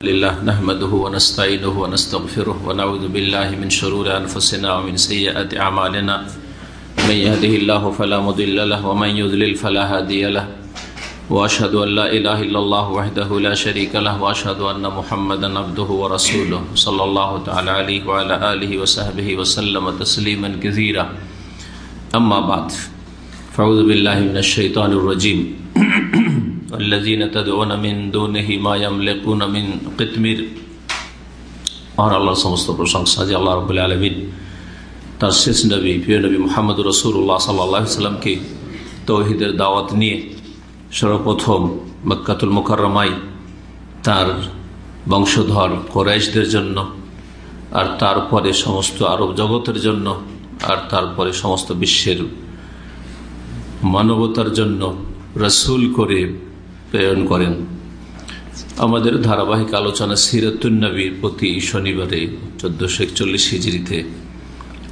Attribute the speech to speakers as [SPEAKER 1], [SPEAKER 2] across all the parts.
[SPEAKER 1] لله نحمده ونستعينه ونستغفره ونعوذ بالله من شرور أنفسنا ومن سيئات أعمالنا. من يهده الله فلا مضل له ومن يضلل فلا هادي له. وأشهد أن لا إله إلا الله وحده لا شريك له وأشهد أن محمدا عبده ورسوله صلى الله تعالى عليه وعلى آله وصحبه وسلم تسليما كثيرا. أما بعد، فأعوذ بالله من الشيطان الرجيم. الذين تدعون من دونه ما يملكون من قتمير আর আল্লাহর সমস্ত প্রশংসা যে আল্লাহ রবুল্লা আলমিন তার শেষ নবী প্রিয় নবী মোহাম্মদ রসুল্লাহ সাল্লাহ সাল্লামকে তৌহিদের দাওয়াত নিয়ে সর্বপ্রথম মক্কাতুল মোকাররমাই তার বংশধর কোরাইশদের জন্য আর তারপরে সমস্ত আরব জগতের জন্য আর তারপরে সমস্ত বিশ্বের মানবতার জন্য রসুল করে প্রেরণ করেন। আমাদের ধারাবাহিক আলোচনা সিরাতুন্নবীর প্রতি শনিবারে চোদ্দশো একচল্লিশ হিজড়িতে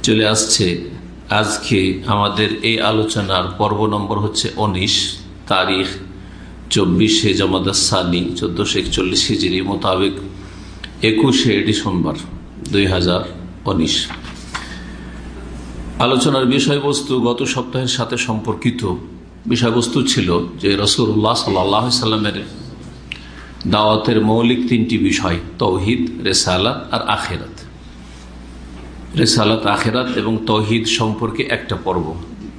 [SPEAKER 1] চলে আসছে। আজকে আমাদের এই আলোচনার পর্ব নম্বর হচ্ছে উনিশ, তারিখ চব্বিশে জমাদাসানি চোদ্দশো একচল্লিশ হিজড়ি মোতাবেক একুশে ডিসেম্বর দুই হাজার উনিশ। আলোচনার বিষয়বস্তু গত সপ্তাহের সাথে সম্পর্কিত। বিষয়বস্তু ছিল যে রসুল্লাহ সাল্লামের দাওয়াতের মৌলিক তিনটি বিষয়, তৌহিদ, রেসালাত আর আখেরাত। রেসালাত, আখেরাত এবং তৌহিদ সম্পর্কে একটা পর্ব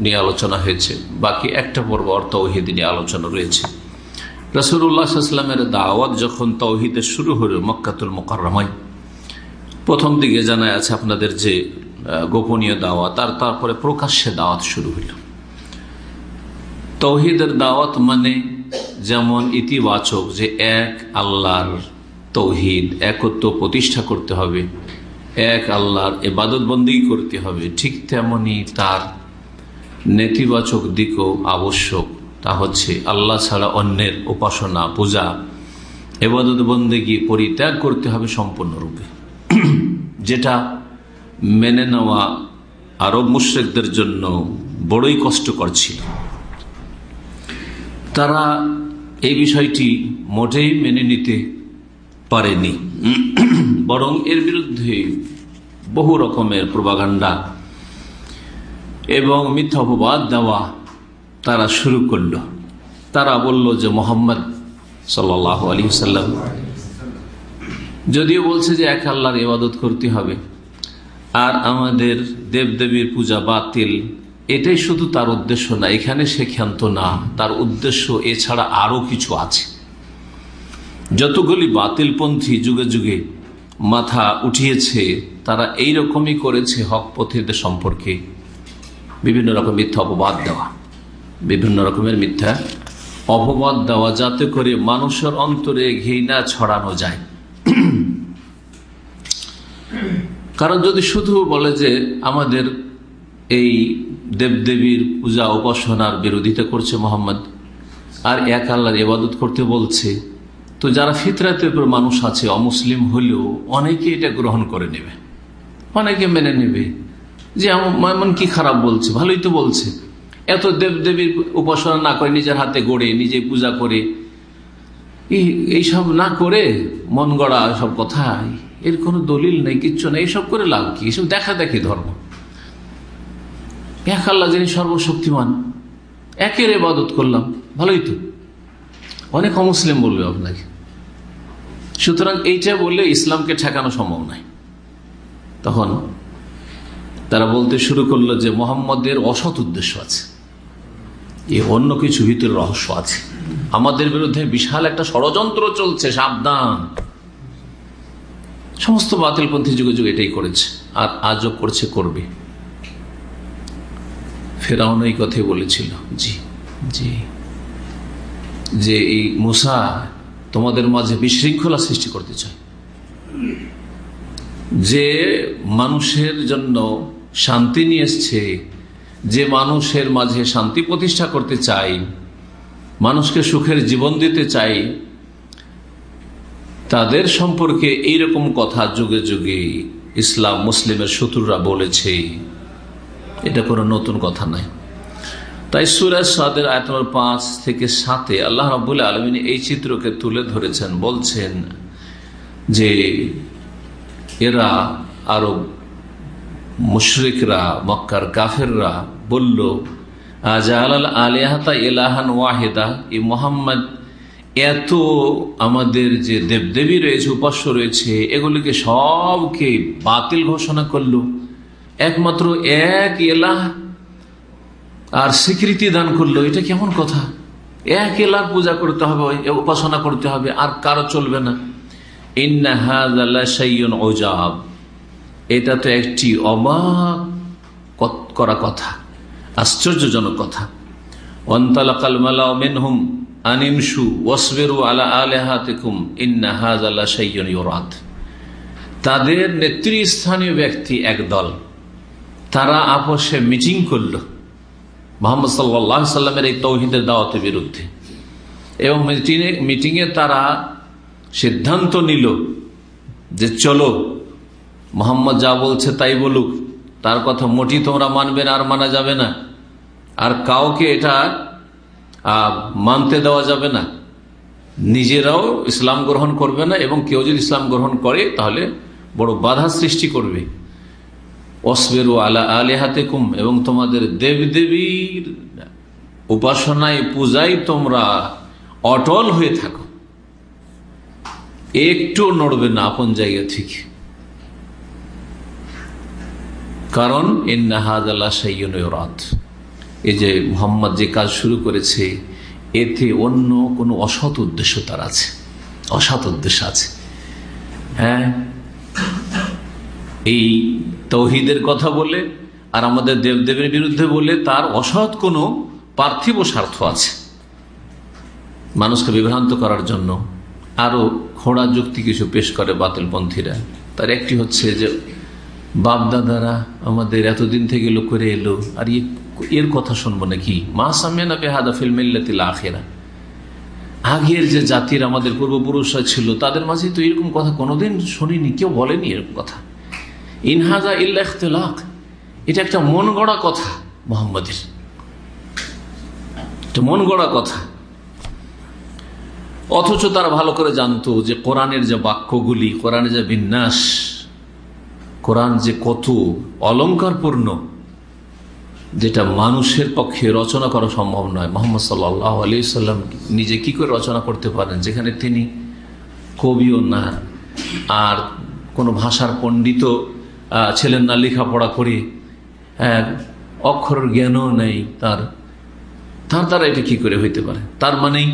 [SPEAKER 1] নিয়ে আলোচনা হয়েছে। বাকি একটা পর্ব আর তৌহিদ নিয়ে আলোচনা রয়েছে। রসুল্লাহামের দাওয়াত যখন তৌহিদের শুরু হল মক্কাতুল মোকাররমাই প্রথম দিকে জানা আছে আপনাদের যে গোপনীয় দাওয়াত, আর তারপরে প্রকাশ্যে দাওয়াত শুরু হইল তৌহিদের দাওয়াত মানে যেমন ইতিবাচক যে এক আল্লাহর তৌহিদ একত্র প্রতিষ্ঠা করতে হবে, এক আল্লাহর এবাদত বন্দী করতে হবে, ঠিক তেমনি তার নেতিবাচক দিকও আবশ্যক। তা হচ্ছে আল্লাহ ছাড়া অন্যের উপাসনা, পূজা এবাদত বন্দেগী পরিত্যাগ করতে হবে সম্পূর্ণরূপে। যেটা মেনে নেওয়া আরব মুশ্রেকদের জন্য বড়ই কষ্টকর ছিল। তারা এই বিষয়টি মোটেই মেনে নিতে পারেনি। বরং এর বিরুদ্ধে বহু রকমের প্রবাগান্ডা এবং মিথ্যা অপবাদ দেওয়া তারা শুরু করল। তারা বলল যে মোহাম্মদ সাল্লাহ আলী সাল্লাম যদিও বলছে যে এক আল্লাহর ইবাদত করতে হবে, আর আমাদের দেবদেবীর পূজা বাতিল এটাই শুধু তার উদ্দেশ্য না, এখানে সে ক্ষান্ত না, তার উদ্দেশ্য এছাড়া আরও কিছু আছে। যতগুলি বাতিলপন্থী যুগে যুগে মাথা উঠিয়েছে, তারা এই রকমই করেছে হক পথীদের সম্পর্কে। বিভিন্ন রকম মিথ্যা অপবাদ দেওয়া, বিভিন্ন রকমের মিথ্যা অপবাদ দেওয়া, যাতে করে মানুষের অন্তরে ঘৃণা ছড়ানো যায়। কারণ যদি শুধু বলে যে আমাদের এই দেবদেবীর পূজা উপাসনার বিরোধিতা করছে মোহাম্মদ। আর এক আল্লাহর ইবাদত করতে বলছে, তো যারা ফিতরাতের উপর মানুষ আছে, অমুসলিম হলেও অনেকে এটা গ্রহণ করে নেবে। অনেকে মেনে নেবে যে এমন কি খারাপ বলছে? ভালোই তো বলছে। এত দেবদেবীর উপাসনা না করে নিজের হাতে গড়ে, নিজে পূজা করে এইসব না করে মন গড়া সব কথা? এর কোনো দলিল নেই, কিচ্ছু নেই। এইসব করে লাভ কি? এসব দেখা দেখি ধর্ম। এক আল্লাহ যিনি সর্বশক্তিমান, একের এবাদত করলাম, ভালোই তো। অনেক অমুসলিম বলবে আপনাকে। সুতরাং এইটা বললে ইসলামকে ঠেকানো সম্ভব নয়। তখন তারা বলতে শুরু করল যে মোহাম্মদের অসৎ উদ্দেশ্য আছে। এ অন্য কিছু ভিতরে রহস্য আছে। আমাদের বিরুদ্ধে বিশাল একটা ষড়যন্ত্র চলছে, সাবধান। সমস্ত বাতিলপন্থী যুগে যুগে এটাই করেছে, আর আজও করছে, করবে। ফেরাউন এই কথাই বলেছিল। জি জি। যে এই মুসা তোমাদের মাঝে বিশৃঙ্খলা সৃষ্টি করতে চায়। যে মানুষের জন্য শান্তি নিয়ে এসছে, যে মানুষের মাঝে শান্তি প্রতিষ্ঠা করতে চাই মানুষকে সুখের জীবন দিতে চাই তাদের সম্পর্কে এইরকম কথা যুগে যুগে ইসলাম মুসলিমের শত্রুরা বলেছে। এটা কোনো নতুন কথা নাই তাই সুরাজ সাদের আয়ত পাঁচ থেকে সাতে আল্লাহ রবুল্লা আলমিন এই চিত্রকে তুলে ধরেছেন, বলছেন যে এরা আরব মুশরিকরা, মক্কার কাফেররা বলল জাহাল আলিয়াহাতা এলাহান ওয়াহেদা এ মোহাম্মদ, এত আমাদের যে দেবদেবী রয়েছে, উপাস্য রয়েছে, এগুলিকে সবকে বাতিল ঘোষণা করল। একমাত্র এক এলাহ আর স্বীকৃতি দান করল। এটা কেমন কথা? এক এলাহ পূজা করতে হবে উপাসনা করতে হবে, আর কারও চলবে না। ওজাব এটা তো একটি অবাক করা কথা, আশ্চর্যজনক কথা। মেনহুম আনিমসু ওসবেরু আলা তাদের নেতৃস্থানীয় ব্যক্তি একদল। তারা আপসে মিটিং করল। মোহাম্মদ সাল্লাহ সাল্লামের এই তৌহিদের দাওয়াতের বিরুদ্ধে। এবং মিটিংয়ে মিটিংয়ে তারা সিদ্ধান্ত নিল যে চলো, মোহাম্মদ যা বলছে তাই বলুক, তার কথা মোটি তোমরা মানবে না, আর মানা যাবে না। আর কাউকে এটা মানতে দেওয়া যাবে না। নিজেরাও ইসলাম গ্রহণ করবে না, এবং কেউ যদি ইসলাম গ্রহণ করে, তাহলে বড় বাধা সৃষ্টি করবে। অসবেরু আলা আলেহাতে কুম এবং তোমাদের দেবদেবীর উপাসনায়, পূজায় তোমরা অটল হয়ে থাকো। একটু নড়বে না আপন জায়গা থেকে। কারণ ইন্নাহাদ আল্লাহ সাইয়নরাত এই যে মোহাম্মদ যে কাজ শুরু করেছে, এতে অন্য কোনো অসৎ উদ্দেশ্য তার আছে। অসৎ উদ্দেশ্য আছে। হ্যাঁ? এই তৌহিদের কথা বলে আর আমাদের দেবদেবের বিরুদ্ধে বলে তার অসৎ কোনো পার্থিব স্বার্থ আছে। মানুষকে বিভ্রান্ত করার জন্য আরও খোঁড়া যুক্তি কিছু পেশ করে বাতিলপন্থীরা। তার একটি হচ্ছে যে, বাপদাদারা আমাদের এতদিন থেকে এলো করে এলো, আর এর কথা শুনব নাকি? মা সামিয়ানা বেহাদা ফিল্মিল্লাতিল আখেরা আগের যে জাতির আমাদের পূর্বপুরুষরা ছিল, তাদের মাঝে তো এরকম কথা কোনোদিন শুনিনি, কেউ বলেনি এরকম কথা। ইনহাজা ইল্লাখ এটা একটা মন গড়া কথা মোহাম্মদের। মন গড়া কথা। অথচ তারা ভালো করে জানতো যে কোরআনের যে বাক্যগুলি, কোরআনের যে বিন্যাস, কোরআন যে কত অলঙ্কারপূর্ণ, যেটা মানুষের পক্ষে রচনা করা সম্ভব নয়। মোহাম্মদ সাল্লাহ আলি সাল্লাম নিজে কি করে রচনা করতে পারেন? যেখানে তিনি কবিও না আর কোনো ভাষার পণ্ডিত ছিলেন না লেখাপড়া করে হ্যাঁ অক্ষরের জ্ঞানও নেই তার। তার দ্বারা এটা কি করে হইতে পারে? তার মানেই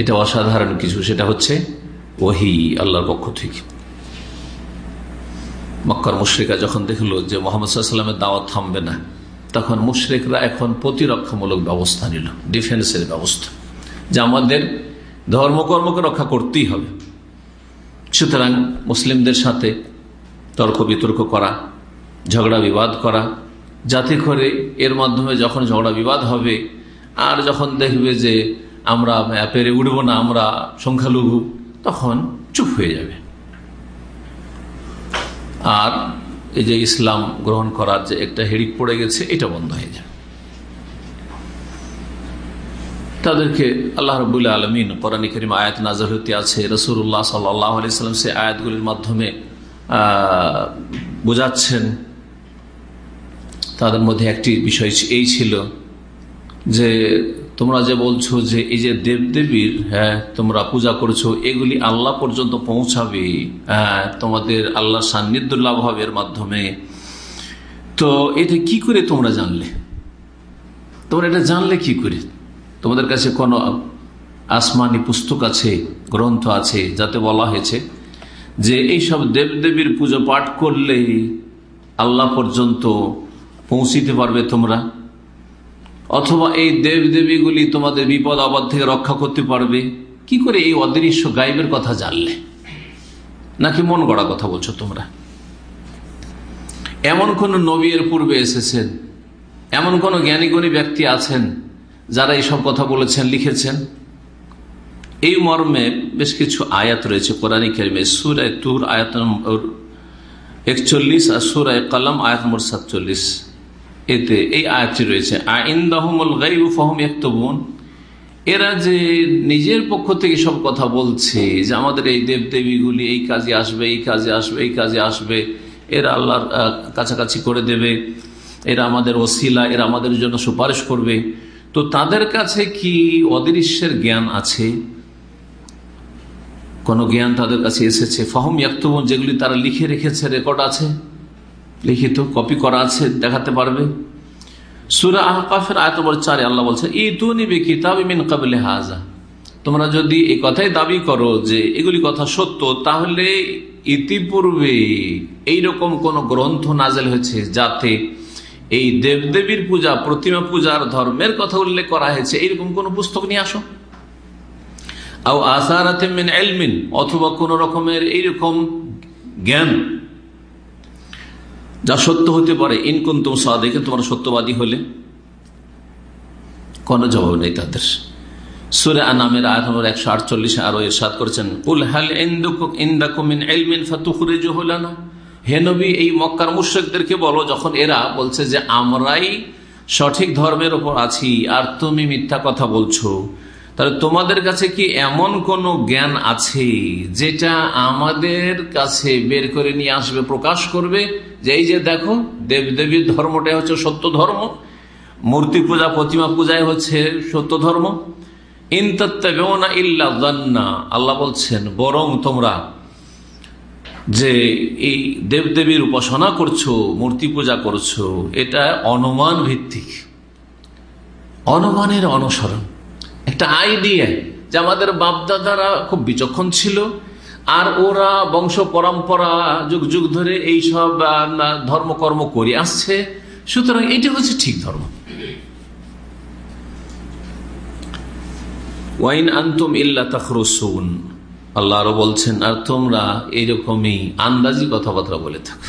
[SPEAKER 1] এটা অসাধারণ কিছু, সেটা হচ্ছে ওহি, আল্লাহর পক্ষ থেকে। মক্কর মুশ্রিকা যখন দেখল যে মোহাম্মদ সাল্লামের দাওয়াত থামবে না, তখন মুশ্রিকরা এখন প্রতিরক্ষামূলক ব্যবস্থা নিল, ডিফেন্সের ব্যবস্থা, যে আমাদের ধর্মকর্মকে রক্ষা করতেই হবে। সুতরাং মুসলিমদের সাথে তর্ক বিতর্ক করা, ঝগড়া বিবাদ করা, যাতে করে এর মাধ্যমে যখন ঝগড়া বিবাদ হবে, আর যখন দেখবে যে আমরা পেরে উঠব না, আমরা সংখ্যালঘু, তখন চুপ হয়ে যাবে। আর এই যে ইসলাম গ্রহণ করার যে একটা হেড়িক পড়ে গেছে, এটা বন্ধ হয়ে যাবে। তাদেরকে আল্লাহ রবুল্লা আলমিন কোরআনী করিম আয়াত নাজর হতে আছে রসুল্লাহ সাল্লাহ আলিয়াল্লাম সে আয়াতগুলির মাধ্যমে বোঝাচ্ছেন, তাদের মধ্যে একটি বিষয় এই ছিল যে তোমরা যে বলছো যে এই যে দেবদেবীর হ্যাঁ তোমরা পূজা করছ, এগুলি আল্লাহ পর্যন্ত পৌঁছাবে হ্যাঁ তোমাদের আল্লাহ সান্নিধ্য লাভ হবে এর মাধ্যমে। তো এটা কি করে তোমরা জানলে? তোমরা এটা জানলে কি করে? তোমাদের কাছে কোনো আসমানি পুস্তক আছে, গ্রন্থ আছে, যাতে বলা হয়েছে? যে এইসব দেবদেবীর পুজো পাঠ করলে আল্লাহ পর্যন্ত পৌঁছিতে পারবে তোমরা। অথবা এই দেব দেবীগুলি তোমাদের বিপদ আবাদ থেকে রক্ষা করতে পারবে। কি করে এই অদৃশ্য গাইবের কথা জানলে? নাকি মন গড়া কথা বলছো তোমরা? এমন কোন নবীর পূর্বে এসেছেন, এমন কোন জ্ঞানীগুণী ব্যক্তি আছেন, যারা এইসব কথা বলেছেন, লিখেছেন? এই মর্মে বেশ কিছু আয়াত রয়েছে। কোরআনী কেরমে সুরায় তুর আয়াত নম্বর একচল্লিশ আর সুরায় কালাম আয়াত নম্বর সাতচল্লিশ। এতে এই আয়াতটি রয়েছে আইন দাহমুল গাইব ফহম একতবুন এরা যে নিজের পক্ষ থেকে সব কথা বলছে, যে আমাদের এই দেব দেবীগুলি এই কাজে আসবে, এই কাজে আসবে, এই কাজে আসবে, এরা আল্লাহর কাছাকাছি করে দেবে, এরা আমাদের ওসিলা, এরা আমাদের জন্য সুপারিশ করবে। তো তাদের কাছে কি অদৃশ্যের জ্ঞান আছে? কোন জ্ঞান তাদের কাছে এসেছে। ফাহম ইয়াক্তবন, যেগুলি তারা লিখে রেখেছে, রেকর্ড আছে, লিখিত, কপি করা আছে, দেখাতে পারবে। সুরা আহকাফের আয়ত চারে আল্লাহ বলছে ই তু নিবে কিতাব মিন কাবলে হাজা তোমরা যদি এই কথাই দাবি করো যে এগুলি কথা সত্য, তাহলে ইতিপূর্বে এইরকম কোন গ্রন্থ নাজেল হয়েছে যাতে এই দেবদেবীর পূজা, প্রতিমা পূজার ধর্মের কথা উল্লেখ করা হয়েছে। এইরকম কোন পুস্তক নিয়ে আসো। মিন এলমিন অথবা কোন রকমের এইরকম জ্ঞান যা সত্য হতে পারে। ইনকুন তুম দেখে তোমার সত্যবাদী হলে। কোন জবাব নেই তাদের। সুরে আনামের আয়াত নম্বর একশো আটচল্লিশে আরও এরশাদ করেছেন উল হাল ইন্দাকুমিন এলমিন ফাতুখুরেজু হলানা হে নবী, এই মক্কার মুশ্রিকদেরকে বলো, যখন এরা বলছে যে, আমরাই সঠিক ধর্মের ওপর আছি, আর তুমি মিথ্যা কথা বলছো। তাহলে তোমাদের কাছে কি এমন কোন জ্ঞান আছে যেটা আমাদের কাছে বের করে নিয়ে আসবে, প্রকাশ করবে? যে এই যে দেখো, দেবদেবীর ধর্মটাই হচ্ছে সত্য ধর্ম, মূর্তি পূজা, প্রতিমা পূজায় হচ্ছে সত্য ধর্ম। জান্না আল্লাহ বলছেন, বরং তোমরা যে এই দেবদেবীর উপাসনা করছ, মূর্তি পূজা করছ, এটা অনুমান ভিত্তিক। অনুমানের অনুসরণ। একটা আইডিয়া যে আমাদের বাপদাদারা খুব বিচক্ষণ ছিল, আর ওরা বংশ পরম্পরা যুগ যুগ ধরে এই সব ধর্মকর্ম করে আসছে। সুতরাং এটি হচ্ছে ঠিক ধর্ম। ওয়াইন আন্তম ইল্লা তখরসুন। আল্লাহ আরও বলছেন, আর তোমরা এইরকমই আন্দাজি কথাবার্তা বলে থাক।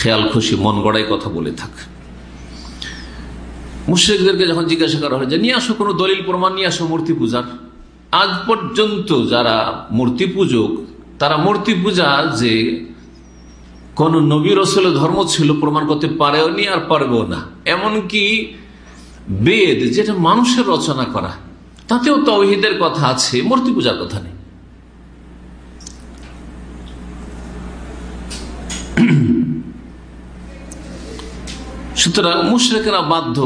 [SPEAKER 1] খেয়াল খুশি, মন গড়াই কথা বলে থাক। মুশ্রিকদেরকে যখন জিজ্ঞাসা করা হয় যে, নিয়ে আসো কোনো দলিল প্রমাণ, নিয়ে আসো মূর্তি পূজার। আজ পর্যন্ত যারা মূর্তি পূজক, তারা মূর্তি পূজা যে কোন নবী রসলের ধর্ম ছিল প্রমাণ করতে পারেও নি আর পারবেও না। এমনকি বেদ, যেটা মানুষের রচনা করা, তাতেও তহিদের কথা আছে, মূর্তি পূজার কথা নেই। সুতরাং মুশ্রেকেরা বাধ্য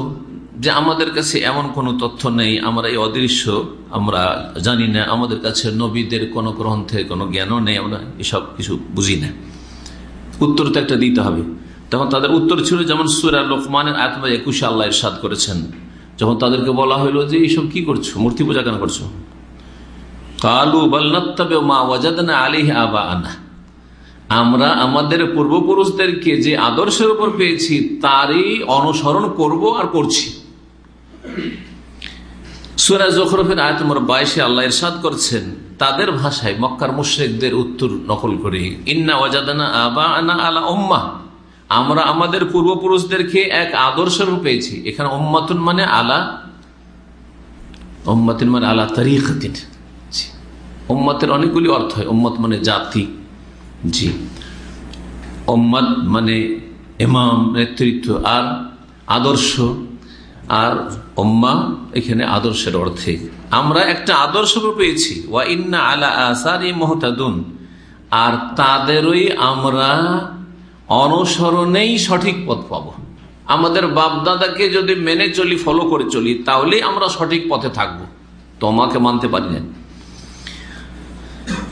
[SPEAKER 1] যে আমাদের কাছে এমন কোনো তথ্য নেই, আমরা এই অদৃশ্য, আমরা জানি না, আমাদের কাছে নবীদের কোনো গ্রন্থে কোনো জ্ঞানও নেই, আমরা এসব কিছু বুঝি না। উত্তর তো একটা দিতে হবে। তখন তাদের উত্তর ছিল যেমন সুরা লোকমানের আত্মা একুশে আল্লাহ সাদ করেছেন, যখন তাদেরকে বলা হইল যে, এইসব কি করছ? মূর্তি পূজা কেন করছ? কালু বল্লত্তবে মা আবা আনা আমরা আমাদের পূর্বপুরুষদেরকে যে আদর্শের উপর পেয়েছি, তারই অনুসরণ করব আর করছি। সুরা জখরফের বাইশে আল্লাহ ইরশাদ করছেন, তাদের ভাষায় মক্কার মুশ্রেকদের উত্তর নকল করে। ইন্না ওয়াজাদানা আবা আনা আলা উম্মা আমরা আমাদের পূর্বপুরুষদেরকে এক আদর্শের পেয়েছি। এখানে মানে আলা মানে আলা অনেকগুলি অর্থ হয়। উম্মত মানে জাতি। জি। উম্মত মানে ইমাম, নেতৃত্ব আর আদর্শ। আর উম্মা এখানে আদর্শের অর্থে। আমরা একটা আদর্শ পেয়েছি। ওয়া ইন্না আলা আসারি মহতাদুন। আর তাদেরই আমরা অনুসরণেই সঠিক পথ পাব। আমাদের বাপদাদাকে যদি মেনে চলি ফলো করে চলি, তাহলেই আমরা সঠিক পথে থাকব। তোমাকে মানতে পারি না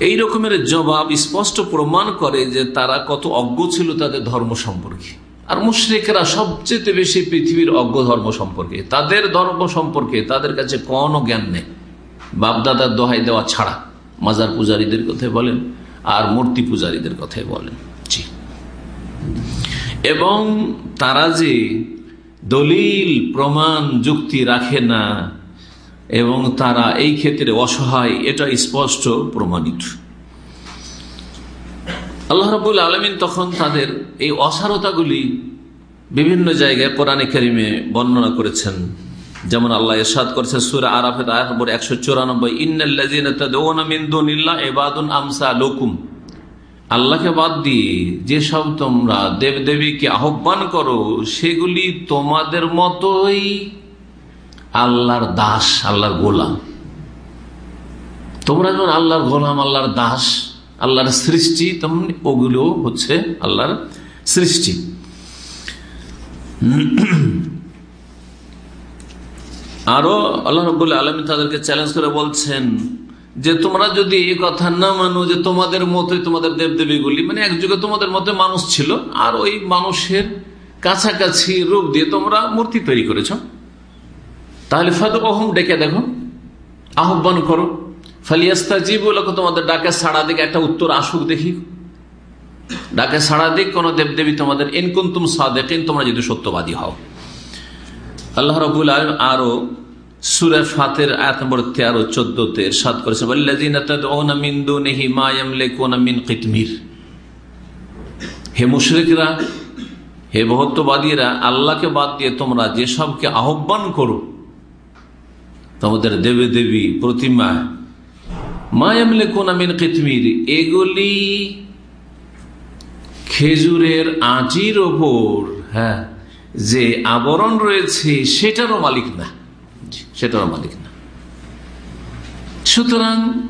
[SPEAKER 1] এই রকমের জবাব স্পষ্ট প্রমাণ করে যে তারা কত অজ্ঞ ছিল তাদের ধর্ম সম্পর্কে। আর মুশ্রিকেরা সবচেয়ে বেশি পৃথিবীর অজ্ঞ ধর্ম সম্পর্কে, তাদের ধর্ম সম্পর্কে তাদের কাছে কোনো জ্ঞান নেই। বাপদাদার দোহাই দেওয়া ছাড়া, মাজার পূজারীদের কথাই বলেন আর মূর্তি পূজারীদের কথাই বলেন। এবং তারা যে দলিল, প্রমাণ, যুক্তি রাখে না, এবং তারা এই ক্ষেত্রে অসহায়, এটা স্পষ্ট প্রমাণিত। আল্লাহ রবুল আলমিন তখন তাদের এই অসারতাগুলি বিভিন্ন জায়গায় কোরআনে কেরিমে বর্ণনা করেছেন। যেমন আল্লাহ এরশাদ করেছে সুরা আরাফের আয়াত একশো চুরানব্বই আল্লাহকে বাদ দিয়ে যেসব তোমরা দেবদেবীকে আহ্বান করো, সেগুলি তোমাদের মতোই আল্লাহর দাস, আল্লাহর গোলাম। তোমরা যেমন আল্লাহর গোলাম, আল্লাহর দাস আল্লাহর সৃষ্টি, তেমন ওগুলো হচ্ছে আল্লাহর সৃষ্টি। আরও আল্লাহ রবুল্লা আলমী তাদেরকে চ্যালেঞ্জ করে বলছেন যে, তোমরা যদি এই কথা না মানো যে, তোমাদের মতোই তোমাদের দেবদেবীগুলি মানে এক যুগে তোমাদের মতো মানুষ ছিল, আর ওই মানুষের কাছাকাছি রূপ দিয়ে তোমরা মূর্তি তৈরি করেছ। তাহলে ফাদ অহম ডেকে দেখো, আহ্বান করো। ফালিয়াস্তা জীবুল তোমাদের ডাকে সাড়া দিকে, একটা উত্তর আসুক দেখি। ডাকে সাড়া দিক, কোন দেবদেবী তোমাদের ইনকুন্তুম সাদেকিন, তোমরা যদি সত্যবাদী হও। আল্লাহ রবুল আলম আরও সুরে ফাতের আয়াত নম্বর তেরো চোদ্দতে সাত করেছে কিতমির। হে মুশরিকরা, হে বহুত্ববাদীরা আল্লাহকে বাদ দিয়ে তোমরা যেসবকে আহ্বান করো, তোমাদের দেবী দেবী প্রতিমা মায়ামলে কোনামিন কিতমির, এগুলি খেজুরের আঁচির ওপর হ্যাঁ যে আবরণ রয়েছে সেটারও মালিক না। সেটারও মালিক না। সুতরাং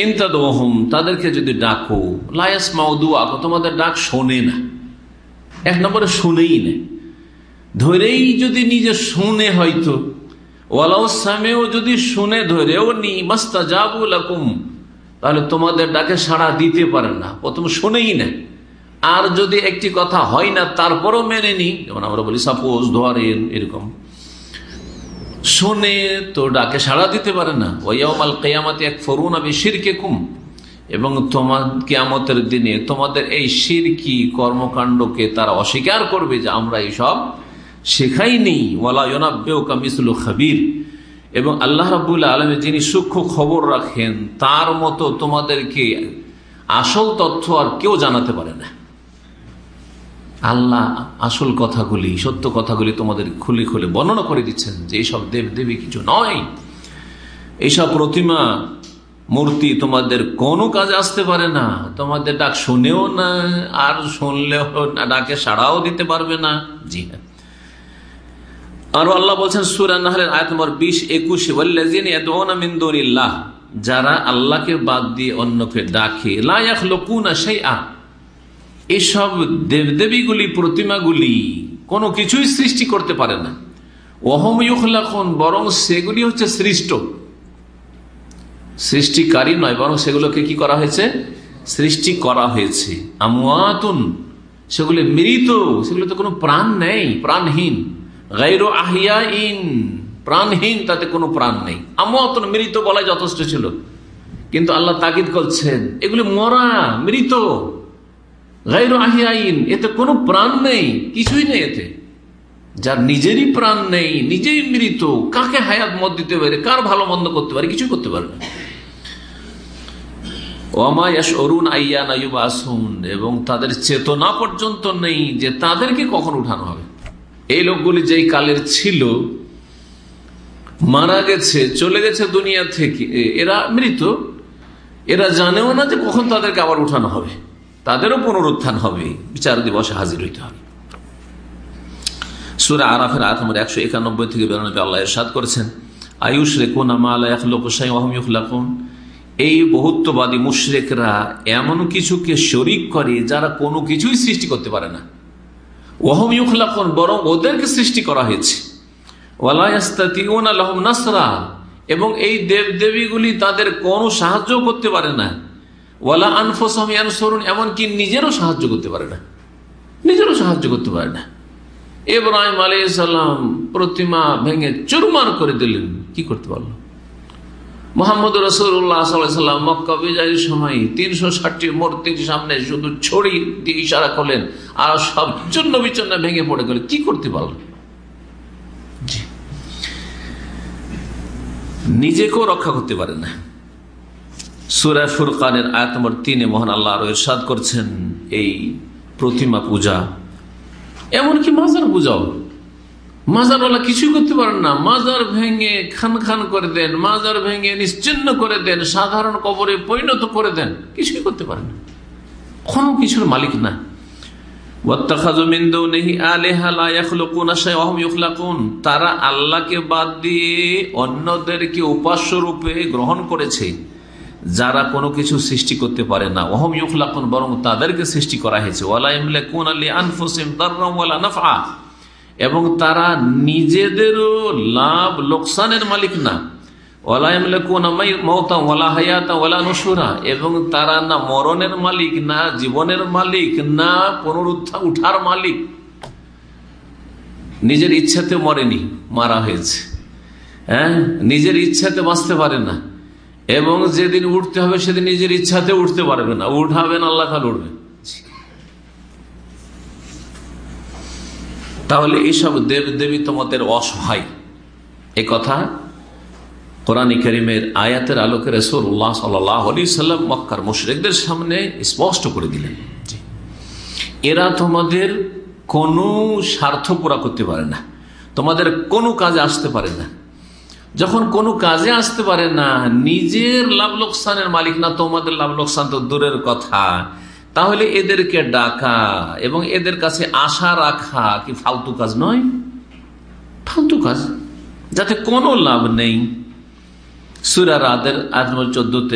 [SPEAKER 1] ইন্তাদহম, তাদেরকে যদি ডাকো, লায়াস মাউদু তোমাদের ডাক শোনে না। এক নম্বরে শুনেই না। ধরেই যদি নিজে শুনে হয়তো ওয়ালাউসামেও যদি শুনে ধরেও নি মাস্তা তাহলে তোমাদের ডাকে সাড়া দিতে পারে না। প্রথম শুনেই না। আর যদি একটি কথা হয় না, তারপরও মেনে নি। যেমন আমরা বলি সাপোজ ধরেন, এরকম। শোনে তো ডাকে সাড়া দিতে পারে না। ওয়াল কেয়ামাতে এক ফরুন আমি শিরকে কুম এবং তোমার কেয়ামতের দিনে তোমাদের এই শিরকি কর্মকাণ্ডকে তারা অস্বীকার করবে যে আমরা এইসব শেখাই নেই ওয়ালাবেউ খাবির। এবং আল্লাহ রাবুল্লাহ আলমে যিনি সূক্ষ্ম খবর রাখেন, তার মতো তোমাদেরকে আসল তথ্য আর কেউ জানাতে পারে না। আল্লাহ আসল কথাগুলি, সত্য কথাগুলি তোমাদের খুলে খুলে বর্ণনা করে দিচ্ছেন যে এইসব দেব দেবী কিছু নয়। এইসব প্রতিমা, মূর্তি তোমাদের কোনো কাজে আসতে পারে না। তোমাদের ডাক শুনেও না, আর শুনলেও ডাকে সাড়াও দিতে পারবে না। জি হ্যাঁ। আরও আল্লাহ বলছেন সুরান আয়াত নম্বর বিশ, একুশে মিন্দুল্লাহ যারা আল্লাহকে বাদ দিয়ে অন্যকে ডাকে লোকুনা সেই আ এসব দেবদেবীগুলি, প্রতিমাগুলি কোনো কিছুই সৃষ্টি করতে পারে না। ওহম ইউখলাখন বরং সেগুলি হচ্ছে সৃষ্ট। সৃষ্টিকারী নয়, বরং সেগুলোকে কি করা হয়েছে? সৃষ্টি করা হয়েছে। আমুয়াতুন সেগুলি মৃত সেগুলো তো কোনো প্রাণ নেই, প্রাণহীন। গাইর প্রাণহীন, তাতে কোনো প্রাণ নেই। আমুয়াতুন মৃত বলাই যথেষ্ট ছিল। কিন্তু আল্লাহ তাকিদ করছেন, এগুলি মরা, মৃত। গাইর আহিয়াইন, এতে কোনো প্রাণ নেই, কিছুই নেই এতে। যার নিজেরই প্রাণ নেই, নিজেই মৃত, কাকে হায়াত মত দিতে পারে, কার ভালো মন্দ করতে পারে কিছু করতে পারে না। এবং তাদের চেতনা পর্যন্ত নেই যে তাদেরকে কখন উঠানো হবে। এই লোকগুলি যেই কালের ছিল, মারা গেছে, চলে গেছে দুনিয়া থেকে। এরা মৃত। এরা জানেও না যে কখন তাদেরকে আবার উঠানো হবে। তাদেরও পুনরুত্থান হবে। বিচার দিবসে হাজির হইতে হবে। সুরা আরাফের আয়াত নম্বর একশো একানব্বই থেকে বেরোনব্বই আল্লাহ এরশাদ করেছেন আয়ুষ রেকুন আমলাকুন এই বহুত্ববাদী মুশরেকরা এমন কিছুকে শরিক করে যারা কোনো কিছুই সৃষ্টি করতে পারে না। ওহম ইউখলাকুন, বরং ওদেরকে সৃষ্টি করা হয়েছে। নাসরা, এবং এই দেব দেবীগুলি তাদের কোনো সাহায্য করতে পারে না। ওয়ালা আনফোসম ইয়ানসরুন, এমনকি নিজেরও সাহায্য করতে পারে না। নিজেরও সাহায্য করতে পারে না। এব্রাহিম আলী সাল্লাম প্রতিমা ভেঙে চুরমার করে দিলেন। কি করতে পারল? মোহাম্মদ রসুল্লাহ সাল্লাম মক্কা বিজয়ের সময় তিনশো ষাটটি মূর্তির সামনে শুধু ছড়ি দিয়ে ইশারা করলেন আর সব জন্য বিচন্ন ভেঙে পড়ে গেল। কি করতে পারল? নিজেকেও রক্ষা করতে পারে না। সুরা ফুরকানের আয়াত নম্বর তিনে মোহন আল্লাহ আরও ইরশাদ করছেন এই প্রতিমা পূজা। এমনকি মাজার পূজাও। মাজারওয়ালা কিছুই করতে পারেন না। মাজার ভেঙে খান খান করে দেন, মাজার ভেঙে নিশ্চিন্ন করে দেন, সাধারণ কবরে পরিণত করে দেন, কিছুই করতে পারেন না। কোনো কিছুর মালিক না। তারা আল্লাহকে বাদ দিয়ে অন্যদেরকে উপাস্য রূপে গ্রহণ করেছে। যারা কোনো কিছু সৃষ্টি করতে পারে না। ওহম ইউখলাকুন, বরং তাদেরকে সৃষ্টি করা হয়েছে। এবং তারা নিজেদেরও লাভ লোকসানের মালিক না। এবং তারা না মরণের মালিক, না জীবনের মালিক, না পুনরুত্থা উঠার মালিক। নিজের ইচ্ছাতে মরেনি, মারা হয়েছে। হ্যাঁ? নিজের ইচ্ছাতে বাঁচতে পারে না। এবং যেদিন উঠতে হবে, সেদিন নিজের ইচ্ছাতে উঠতে পারবে না। উঠাবেন আল্লাহ খাল উঠবে। তাহলে এইসব দেব দেবী তোমাদের অসহায়। এ কথা কোরআন করিমের আয়াতের আলোকে রসুল্লাহ সাল্লাম মক্কার মুশরেকদের সামনে স্পষ্ট করে দিলেন। এরা তোমাদের কোনো স্বার্থ পুরা করতে পারে না। তোমাদের কোনো কাজে আসতে পারে না। যখন কোনো কাজে আসতে পারে না নিজের লাভ লোকসানের মালিক না তোমাদের লাভ লোকসান তো দূরের কথা। তাহলে এদেরকে ডাকা এবং এদের কাছে আশা রাখা কি ফালতু কাজ নয়? ফালতু কাজ। যাতে কোনো লাভ নেই।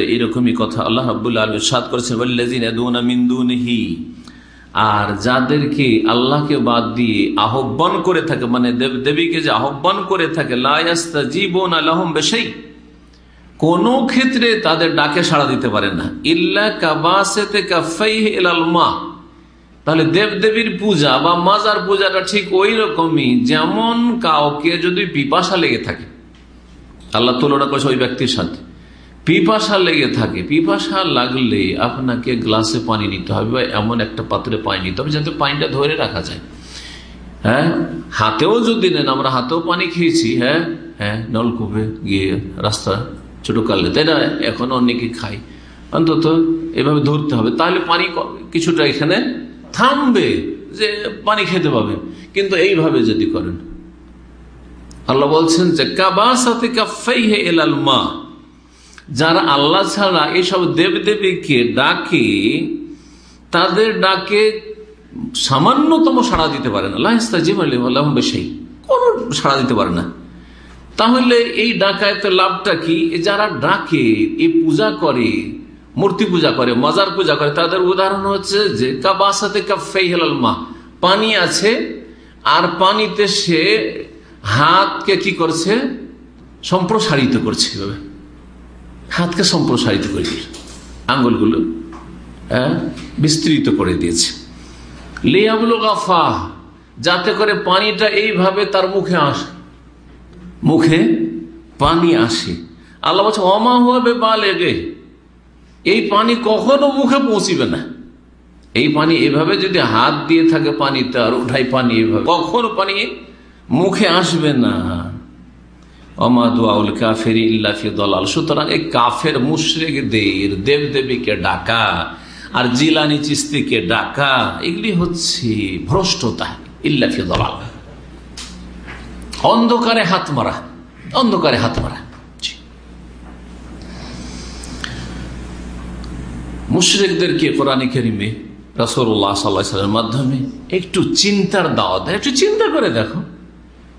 [SPEAKER 1] এরকমই কথা আর যাদেরকে আল্লাহকে বাদ দিয়ে আহ্বান করে থাকে মানে দেব দেবীকে যে করে থাকে জীবন কোন ক্ষেত্রে তাদের ডাকে সাড়া দিতে পারে না। ইল্লা কাবাসেতে কাফাই মা। তাহলে দেব দেবীর পূজা বা মাজার পূজাটা ঠিক ওই রকমই যেমন কাউকে যদি পিপাসা লেগে থাকে। আল্লাহ তুলনা করেছে ওই ব্যক্তির সাথে। পিপাসা লেগে থাকে। পিপাসা লাগলে আপনাকে গ্লাসে পানি নিতে হবে বা এমন একটা পাত্রে পানি নিতে হবে যাতে পানিটা ধরে রাখা যায়। হ্যাঁ? হাতেও যদি নেন, আমরা হাতেও পানি খেয়েছি হ্যাঁ? হ্যাঁ নলকূপে গিয়ে রাস্তা ছোট কালে তাই না? এখন অনেকে খাই অন্তত এভাবে ধরতে হবে। তাহলে পানি কিছুটা এখানে থামবে যে পানি খেতে পাবে কিন্তু এইভাবে যদি করেন। আল্লাহ বলছেন যে, কাবাসাতে কাফাই হে এলাল মা। যারা আল্লাহ ছাড়া এইসব দেবদেবীকে ডাকে, তাদের ডাকে সামান্যতম সাড়া দিতে পারে না। লাহিস্তা বেশি কোন সাড়া দিতে পারে না। তাহলে এই ডাকায় লাভটা কি? যারা ডাকে এই পূজা করে, মূর্তি পূজা করে, মজার পূজা করে, তাদের উদাহরণ হচ্ছে যে, কাবাসাতে কাফাই হেলাল মা পানি আছে, আর পানিতে সে হাতকে কি করছে? সম্প্রসারিত করছে এভাবে। হাতকে সম্প্রসারিত করে দিল আঙ্গুলগুলো হ্যাঁ বিস্তৃত করে দিয়েছে। লেয়াবুলো গাফা যাতে করে পানিটা এইভাবে তার মুখে আসে। মুখে পানি আসে। আল্লাহ বলছে অমা হবে বা লেগে এই পানি কখনো মুখে পৌঁছিবে না। এই পানি এভাবে যদি হাত দিয়ে থাকে পানিতে আর উঠাই পানি এভাবে। কখনো পানি মুখে আসবে না। অমাদুয়াউল কাফের ইল্লাফি দলাল। সুতরাং এই কাফের মুশ্রেকদের দেব ডাকা আর জিলানি চিস্তিকে ডাকা, এগুলি হচ্ছে ভ্রষ্টতা। ইল্লাফি দলাল। অন্ধকারে হাত মারা, অন্ধকারে হাত মারা। মুশ্রেকদেরকে কোরআন কেরিমে রসল্লাহ সাল্লাহ মাধ্যমে একটু চিন্তার দাওয়া দেয়? একটু চিন্তা করে দেখো।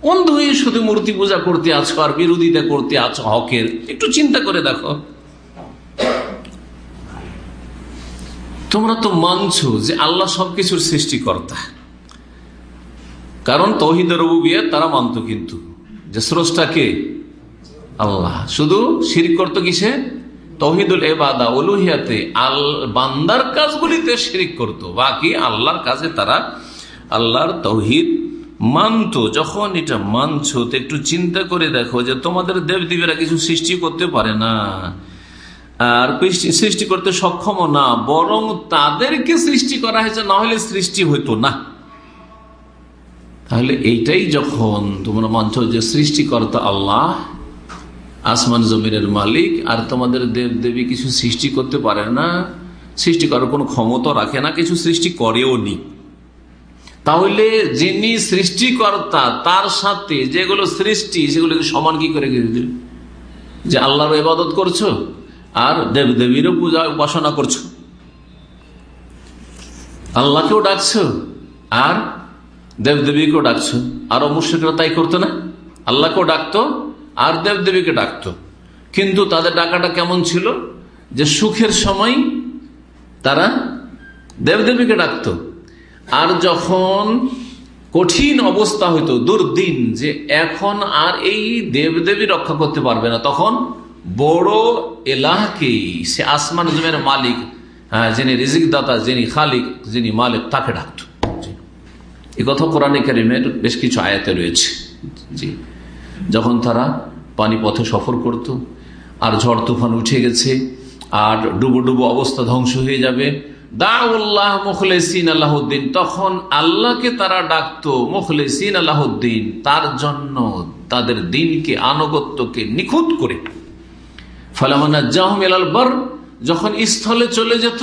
[SPEAKER 1] অন্ধ হয়ে শুধু মূর্তি পূজা করতে আছো আর বিরোধিতা করতে আছো হকের? একটু চিন্তা করে দেখো। তোমরা তো মানছো যে আল্লাহ সবকিছুর সৃষ্টিকর্তা। কারণ তহিদের বিয়ে তারা মানত কিন্তু। যে স্রষ্টাকে আল্লাহ। শুধু শির করত কিসে? তহিদুল এবাদা অলুহিয়াতে আল বান্দার কাজগুলিতে শিরিক করত। বাকি আল্লাহর কাজে তারা আল্লাহর তহিদ মানত। যখন এটা মানছ, তো একটু চিন্তা করে দেখো যে তোমাদের দেবদেবীরা কিছু সৃষ্টি করতে পারে না। আর সৃষ্টি করতে সক্ষম না, বরং তাদেরকে সৃষ্টি করা হয়েছে, না হলে সৃষ্টি হইতো না। তাহলে এইটাই যখন তোমরা মানছ যে সৃষ্টিকর্তা আল্লাহ, আসমান জমিনের মালিক, আর তোমাদের দেব দেবী কিছু সৃষ্টি করতে পারে না, সৃষ্টি করার কোনো ক্ষমতা রাখে না, কিছু সৃষ্টি করেও নি। তাহলে যিনি সৃষ্টিকর্তা, তার সাথে যেগুলো সৃষ্টি, সেগুলোকে সমান কি করে যে আল্লাহর ইবাদত করছ, আর দেব দেবীরও পূজা উপাসনা করছ। আল্লাহকেও ডাকছো, আর দেবদেবীকেও ডাকছো। আরও মুর্শিকরা তাই করতো না? আল্লাহকেও ডাকতো আর দেবদেবীকে ডাকতো। কিন্তু তাদের ডাকাটা কেমন ছিল? যে সুখের সময় তারা দেবদেবীকে ডাকত। আর যখন কঠিন অবস্থা হইতো দুর্দিন যে এখন আর এই দেবদেবী রক্ষা করতে পারবে না তখন বড় এলাহকে সে আসমান জমের মালিক হ্যাঁ, যিনি রিজিক দাতা যিনি খালিক যিনি মালিক তাকে ডাকত। এ কথা কোরআন কারিমের বেশ কিছু আয়াতে রয়েছে। জি। যখন তারা পানি পথে সফর করত, আর ঝড় তুফান উঠে গেছে, আর ডুবো ডুবো অবস্থা ধ্বংস হয়ে যাবে তখন আল্লাহকে তারা ডাকতো, মুখলেসিন আল্লাহদ্দিন, তার জন্য তাদের দিনকে, আনুগত্যকে নিখুঁত করে। ফলামানা জাহমেলাল বর, যখন স্থলে চলে যেত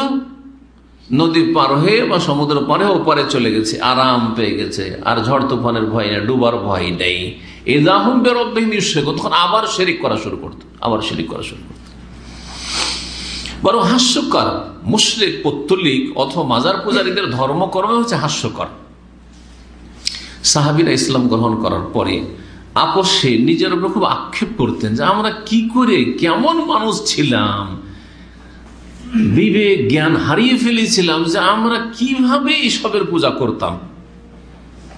[SPEAKER 1] নদী পার হয়ে বা সমুদ্র পারে ওপারে চলে গেছে। আরাম পেয়ে গেছে। আর ঝড় তুফানের ভয় নেই, ডুবার ভয় নেই। এই দাহম বেরব্বাহিনী তখন আবার শেরিক করা শুরু করতো। আবার শেরিক করা শুরু করতো। বড় হাস্যকর মুসলিক পত্তলিক অথবা মাজার পূজারীদের ধর্মকর্মে হচ্ছে হাস্যকর। সাহাবিরা ইসলাম গ্রহণ করার পরে আপসে নিজের উপর খুব আক্ষেপ করতেন যে আমরা কি করে, কেমন মানুষ ছিলাম বিবেক জ্ঞান হারিয়ে ফেলেছিলাম যে আমরা কীভাবে এসবের পূজা করতাম।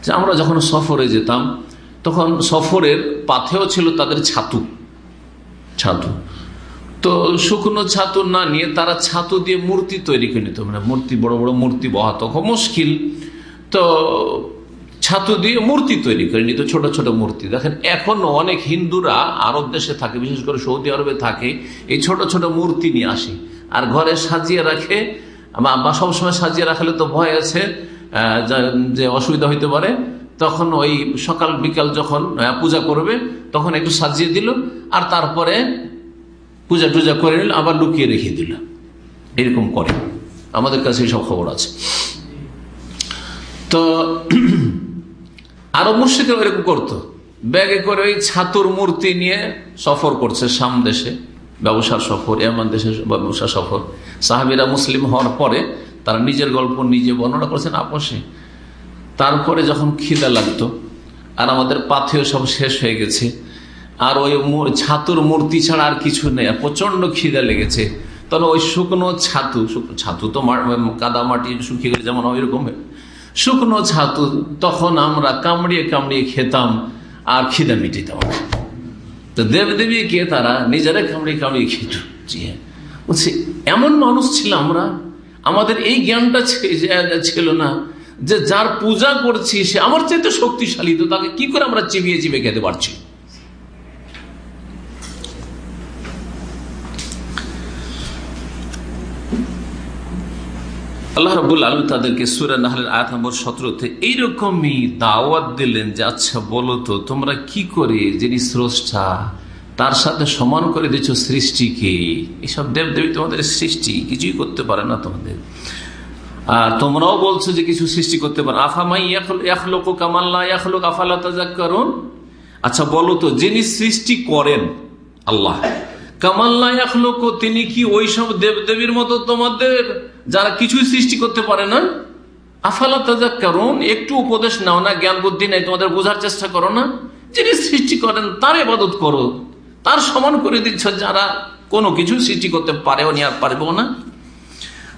[SPEAKER 1] যে আমরা যখন সফরে যেতাম, তখন সফরের পাথেও ছিল তাদের ছাতু। ছাতু। তো শুকনো ছাতু না নিয়ে তারা ছাতু দিয়ে মূর্তি তৈরি করে নিত। মানে মূর্তি, বড় বড় মূর্তি বহাত খুব মুশকিল। তো ছাতু দিয়ে মূর্তি তৈরি করে নিত, ছোট ছোট মূর্তি। দেখেন, এখনও অনেক হিন্দুরা আরব দেশে থাকে, বিশেষ করে সৌদি আরবে থাকে, এই ছোট ছোট মূর্তি নিয়ে আসে। আর ঘরে সাজিয়ে রাখে। বা সবসময় সাজিয়ে রাখলে তো ভয় আছে যে অসুবিধা হইতে পারে। তখন ওই সকাল, বিকাল যখন পূজা করবে, তখন একটু সাজিয়ে দিল, আর তারপরে পূজা টুজা করে নিল, আবার লুকিয়ে রেখে দিল। এরকম করে। আমাদের কাছে সব খবর আছে। তো আরও মুর্শিকের এরকম করতো। ব্যাগে করে ওই ছাতুর মূর্তি নিয়ে সফর করছে সাম ব্যবসার সফর, এমন দেশে ব্যবসা সফর। সাহাবিরা মুসলিম হওয়ার পরে তারা নিজের গল্প নিজে বর্ণনা করছেন, আপসে। তারপরে যখন খিদা লাগতো, আর আমাদের পাথেও সব শেষ হয়ে গেছে, আর ওই ছাতুর মূর্তি ছাড়া আর কিছু নেই প্রচণ্ড খিদা লেগেছে। তখন ওই শুকনো ছাতু ছাতু তো কাদা মাটি শুকিয়ে গেলে যেমন ওইরকম শুকনো ছাতু, তখন আমরা কামড়িয়ে কামড়িয়ে খেতাম, আর খিদা মিটিতাম তো কে তারা? নিজেরা কামড়িয়ে কামড়িয়ে খেত জি হ্যাঁ বলছি, এমন মানুষ ছিল আমরা? আমাদের এই জ্ঞানটা ছিল না যে যার পূজা করছি সে আমার চাইতে শক্তিশালী, তো তাকে কি করে আমরা চিবিয়ে চিবিয়ে খেতে পারছি? আল্লাহ রাবুল আলম তাদেরকে সুরা নাহলের আয়াত নম্বর সতেরোতে এইরকমই দাওয়াত দিলেন যে আচ্ছা বলো তো, তোমরা কি করে যিনি স্রষ্টা, তার সাথে সমান করে দিচ্ছ সৃষ্টিকে? এইসব দেব দেবী তোমাদের সৃষ্টি, কিছুই করতে পারে না তোমাদের। আর তোমরাও বলছো যে, কিছু সৃষ্টি করতে পারে আফামাই লোক কামাল্লা লোক আফালা কারণ আচ্ছা বলো তো, যিনি সৃষ্টি করেন, আল্লাহ কামাল্লা লোক তিনি কি ওই সব দেবদেবীর মতো তোমাদের, যারা কিছুই সৃষ্টি করতে পারে না? আফালা তাজাক কারণ একটু উপদেশ নাও না, জ্ঞান বুদ্ধি নেই, তোমাদের বোঝার চেষ্টা করো না। যিনি সৃষ্টি করেন, তার এবাদত করো। তার সমান করে দিচ্ছ যারা কোনো কিছু সৃষ্টি করতে পারেও নি আর পারবেও না।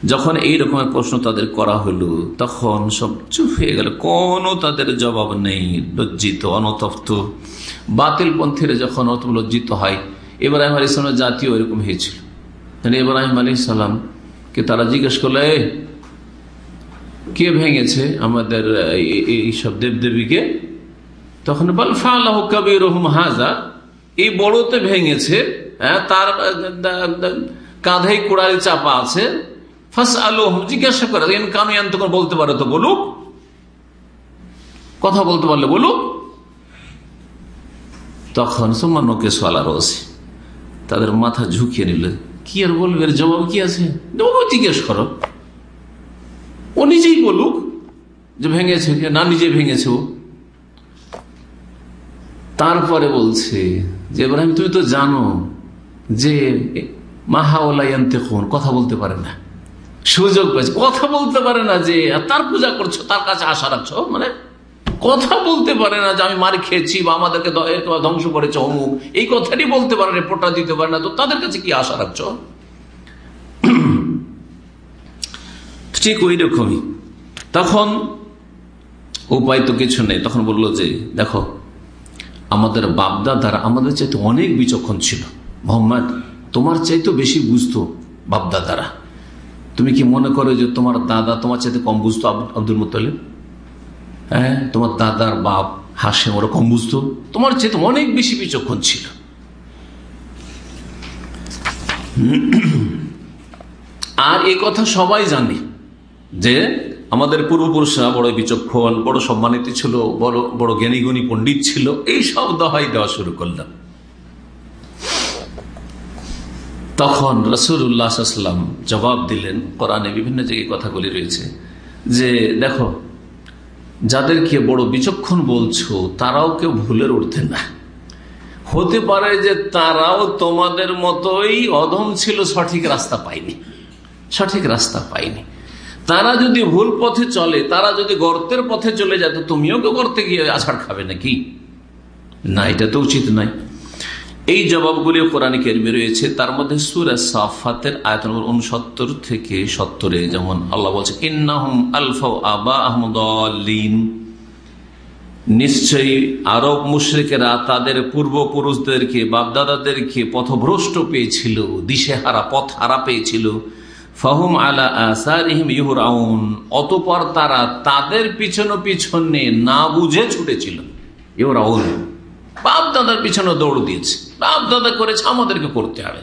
[SPEAKER 1] যখন এই রকমের প্রশ্ন তাদের করা হলো, তখন সব চুপ হয়ে গেল। কোনো তাদের জবাব নেই, লজ্জিত, অনতপ্ত। বাতিল পন্থীরা যখন অত লজ্জিত হয় ইব্রাহিম আলী ইসলামের জাতীয় এরকম হয়েছিল। ইব্রাহিম আলী সাল্লাম কে তারা জিজ্ঞেস করলে কে ভেঙেছে আমাদের এইসব দেবদেবীকে? তখন বল ফাহ কবির হাজা এই বড়তে ভেঙেছে হ্যাঁ, তার কাঁধে কুড়ালি চাপা আছে ফাস জিজ্ঞাসা করে কানু তখন বলতে পারে তো বলুক। কথা বলতে পারলে বলুক। তখন সুমান্নকে সোয়ালা রয়েছে তাদের মাথা ঝুঁকিয়ে নিল। কি আর বলবে? জবাব কি আছে? জিজ্ঞেস করো। ও নিজেই বলুক যে ভেঙেছে না, নিজে ভেঙেছে ও। তারপরে বলছে যে এব্রাহিম তুমি তো জানো যে মাহাওলাইয়ান্তে কোন কথা বলতে পারে না। সুযোগ পেয়েছে। কথা বলতে পারে না যে তার পূজা করছ, তার কাছে আশা রাখছো? মানে কথা বলতে পারে না যে আমি মার খেয়েছি বা আমাদেরকে ধ্বংস করেছে অমুক। এই কথাটি বলতে পারে রিপোর্টটা দিতে পারে না। তো তাদের কাছে কি আশা রাখছো? ঠিক ওই রকমই। তখন উপায় তো কিছু নেই। তখন বলল যে, দেখো, আমাদের বাপদাদারা আমাদের চাইতে অনেক বিচক্ষণ ছিল। মোহাম্মদ, তোমার চাইতে বেশি বুঝতো বাপদাদারা। তুমি কি মনে করো যে তোমার দাদা তোমার চাইতে কম বুঝতো আব্দুল মুতালিব হ্যাঁ তোমার দাদার বাপ হাসে, ওরকম বুঝতো? তোমার চাইতে অনেক বেশি বিচক্ষণ ছিল। আর এ কথা সবাই জানে যে আমাদের পূর্বপুরুষরা বড় বিচক্ষণ, বড় সম্মানিত ছিল, বড় বড় জ্ঞানীগুণী পণ্ডিত ছিল, এই সব দহাই দেওয়া শুরু করলাম। তখন রসুল্লাহাম জবাব দিলেন, কোরআনে বিভিন্ন জায়গায় কথাগুলি রয়েছে যে, দেখো যাদেরকে বড় বিচক্ষণ বলছো, তারাও কেউ ভুলের উঠতে না। হতে পারে যে তারাও তোমাদের মতোই অধম ছিল, সঠিক রাস্তা পায়নি। সঠিক রাস্তা পায়নি। তারা যদি ভুল পথে চলে, তারা যদি গর্তের পথে চলে যায়, তো তুমিও কেউ গর্তে গিয়ে আছাড় খাবে নাকি? না, এটা তো উচিত নয়। এই জবাবগুলি কোরআন কেরমে রয়েছে। তার মধ্যে সুরা সাফাতের আয়ত নম্বর উনসত্তর থেকে সত্তরে। যেমন আল্লাহ বলছে, ইন্নাহম আলফা আবা আহমদ নিশ্চয়ই আরব মুশ্রিকেরা তাদের পূর্বপুরুষদেরকে, বাপদাদাদেরকে পথভ্রষ্ট পেয়েছিল, দিশেহারা পথ হারা পেয়েছিল। ফাহুম আলা আসারিহিম ইহুরাউন অতপর তারা তাদের পিছনে পিছনে না বুঝে ছুটেছিল। ইহুরাউন বাপ দাদার পিছনে দৌড় দিয়েছে। বাপ দাদা করেছে, আমাদেরকে করতে হবে।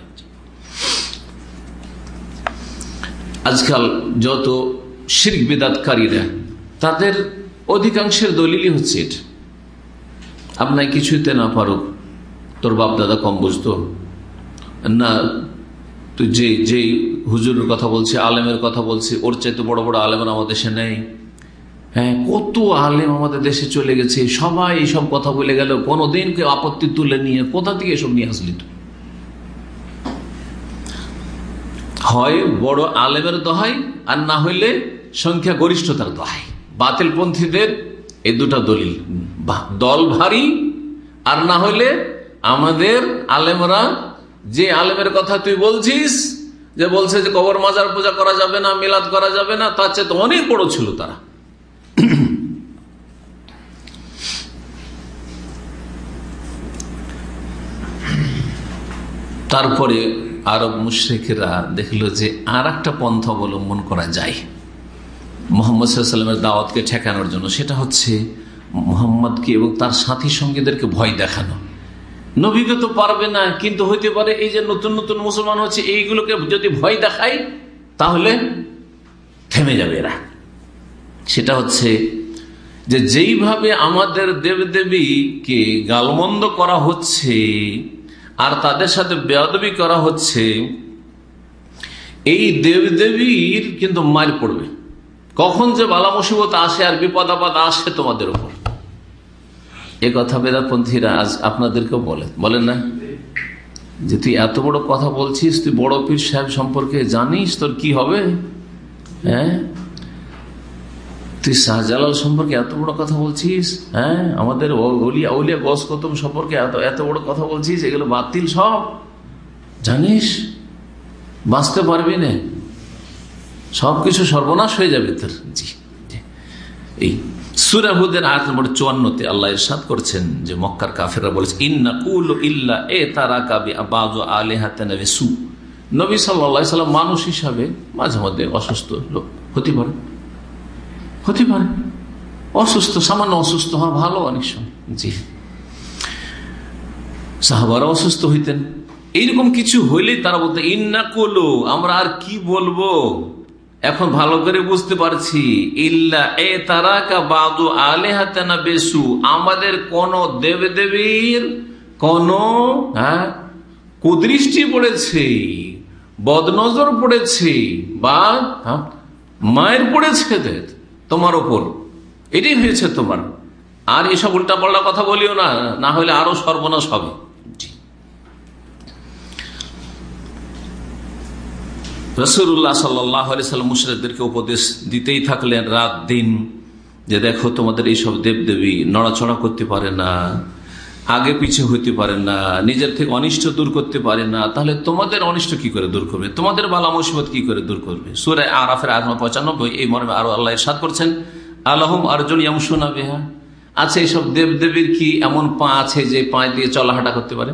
[SPEAKER 1] আজকাল যত শির্ক বেদাতকারীরা, তাদের অধিকাংশের দলিলই হচ্ছে এটা। আপনার কিছুতে না পারুক, তোর বাপ দাদা কম বুঝতো। না, তুই যে যেই হুজুরের কথা বলছে, আলেমের কথা বলছে, ওর চাইতে বড় বড় আলেমের আমাদের দেশে নেই। হ্যাঁ কত আলেম আমাদের দেশে চলে গেছে, সবাই এইসব কথা বলে গেল, কোনোদিন কেউ আপত্তি তুলে নিয়ে কোথা থেকে এসব নিয়ে আসলি তুই? হয় বড় আলেমের দহাই, আর না হইলে সংখ্যা গরিষ্ঠতার দহাই। বাতিল পন্থীদের এই দুটা দলিল দল ভারী, আর না হইলে আমাদের আলেমরা, যে আলেমের কথা তুই বলছিস, যে বলছে যে কবর মাজার পূজা করা যাবে না, মিলাদ করা যাবে না, তার চেয়ে তো অনেক বড় ছিল তারা। তারপরে আরব মুশ্রিকেরা দেখল যে আর একটা পন্থ অবলম্বন করা যায়। মোহাম্মদ সাল্লামের দাওয়াতকে ঠেকানোর জন্য। সেটা হচ্ছে মোহাম্মদকে এবং তার সাথী সঙ্গীদেরকে ভয় দেখানো। নবীকে তো পারবে না, কিন্তু হইতে পারে এই যে নতুন নতুন মুসলমান হচ্ছে, এইগুলোকে যদি ভয় দেখাই তাহলে থেমে যাবে এরা। সেটা হচ্ছে যে যেইভাবে আমাদের দেবদেবীকে গালমন্দ করা হচ্ছে আর তাদের সাথে বেয়াদবি করা হচ্ছে, এই দেবদেবীর কিন্তু মার পড়বে। কখন যে বালা মুসিবত আসে আর বিপদ আপদ আসে তোমাদের উপর। এ কথা বেদাপন্থীরা আজ আপনাদেরকেও বলে বলেন না? যে তুই এত বড় কথা বলছিস, তুই বড় পীর সাহেব সম্পর্কে জানিস তোর কি হবে? হ্যাঁ? তুই শাহজালাল সম্পর্কে এত বড় কথা বলছিস হ্যাঁ? আমাদের গস কতম সম্পর্কে এত এত বড় কথা বলছিস, এগুলো বাতিল সব। জানিস? বাঁচতে পারবি না। সবকিছু সর্বনাশ হয়ে যাবে তোর। জি এই সুরাহুদের আয়াত নম্বর চুয়ান্নতে আল্লাহ ইরশাদ করছেন যে মক্কার কাফেররা বলেছে ইন্না কুল ইল্লা এ তারা কাবি আবাজ আলে হাতে নেবে সু নবী সাল্লা সাল্লাম মানুষ হিসাবে মাঝে মধ্যে অসুস্থ লোক হতে পারে। হতে পারে। অসুস্থ সামান্য অসুস্থ হওয়া ভালো অনেক সময়। জি। সাহাবারা অসুস্থ হইতেন। এইরকম কিছু হইলেই তারা বলতে ইন্না কলো আমরা আর কি বলব? এখন ভালো করে বুঝতে পারছি। ইল্লা এ বাদু আলে হাতে না বেসু। আমাদের কোন দেব দেবীর কোন হ্যাঁ কুদৃষ্টি পড়েছে বদনজর পড়েছে বা হ্যাঁ, মায়ের পড়েছে তোমার ওপর এটাই হয়েছে তোমার। আর এসব উল্টা পাল্টা কথা বলিও না না হলে আরও সর্বনাশ হবে। রসুল্লাহ সাল্লাম মুশরেকদেরকে উপদেশ দিতেই থাকলেন রাত দিন যে দেখো তোমাদের এইসব দেবদেবী নড়াচড়া করতে পারে না। আগে পিছিয়ে হইতে পারে না, নিজের থেকে অনিষ্ট দূর করতে পারে না, তাহলে তোমাদের অনিষ্ট কি করে দূর করবে? তোমাদের বালা মুসিবত কি করে দূর করবে? সুরে আরাফের আত্মা পঁচানব্বই, এই মর্মে আরও আল্লাহ সাদ করছেন, আলহম আরজন ইয়ামসুনা বেহা। আছে এইসব দেবদেবীর কি এমন পা আছে যে পা দিয়ে চলাহাঁটা করতে পারে?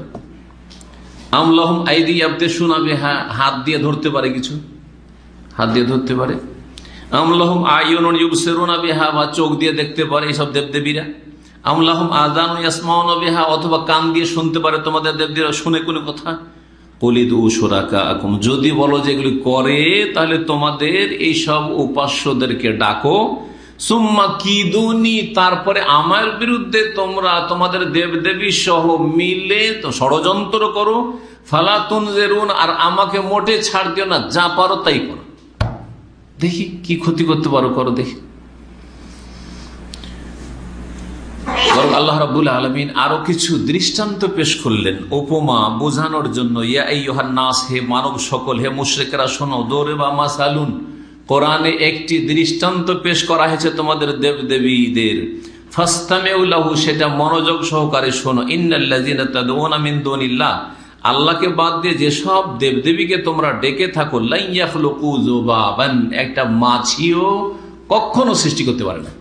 [SPEAKER 1] আমলহম আইদি আবদে শোনাবে হ্যাঁ হাত দিয়ে ধরতে পারে কিছু? হাত দিয়ে ধরতে পারে? আমলহম আয়ন ইউবসেরোনা বেহা। বা চোখ দিয়ে দেখতে পারে এইসব দেবদেবীরা? আমলাহম আদান ইয়াসমাউন বেহা, অথবা কান দিয়ে শুনতে পারে তোমাদের দেবদেবীরা, শুনে কোনো কথা? কলিদ ও সোরাকা আকুম যদি বলো যে এগুলি করে, তাহলে তোমাদের এইসব উপাস্যদেরকে ডাকো। সুম্মা কিদুনি, তারপরে আমার বিরুদ্ধে তোমরা তোমাদের দেবদেবী সহ মিলে তো ষড়যন্ত্র করো। ফালাতুন জেরুন আর আমাকে মোটে ছাড় দিও না, যা পারো তাই করো। দেখি কি ক্ষতি করতে পারো, করো দেখি বরং আল্লাহ রাবুল আলমিন আরও কিছু দৃষ্টান্ত পেশ করলেন। উপমা বোঝানোর জন্য, ইয়া নাস, হে মানব সকল, হে মুশ্রেকেরা, শোনো দৌড়ে বা মাসালুন, কোরআনে একটি দৃষ্টান্ত পেশ করা হয়েছে তোমাদের দেব দেবীদের ফাস্তামেউলাহু সেটা মনোযোগ সহকারে শোনো। ইন্নাল্লাহ আল্লাহকে বাদ দিয়ে যেসব দেবদেবীকে তোমরা ডেকে থাকো লাইয়াফলুকুবান একটা মাছিও কখনো সৃষ্টি করতে পারে না।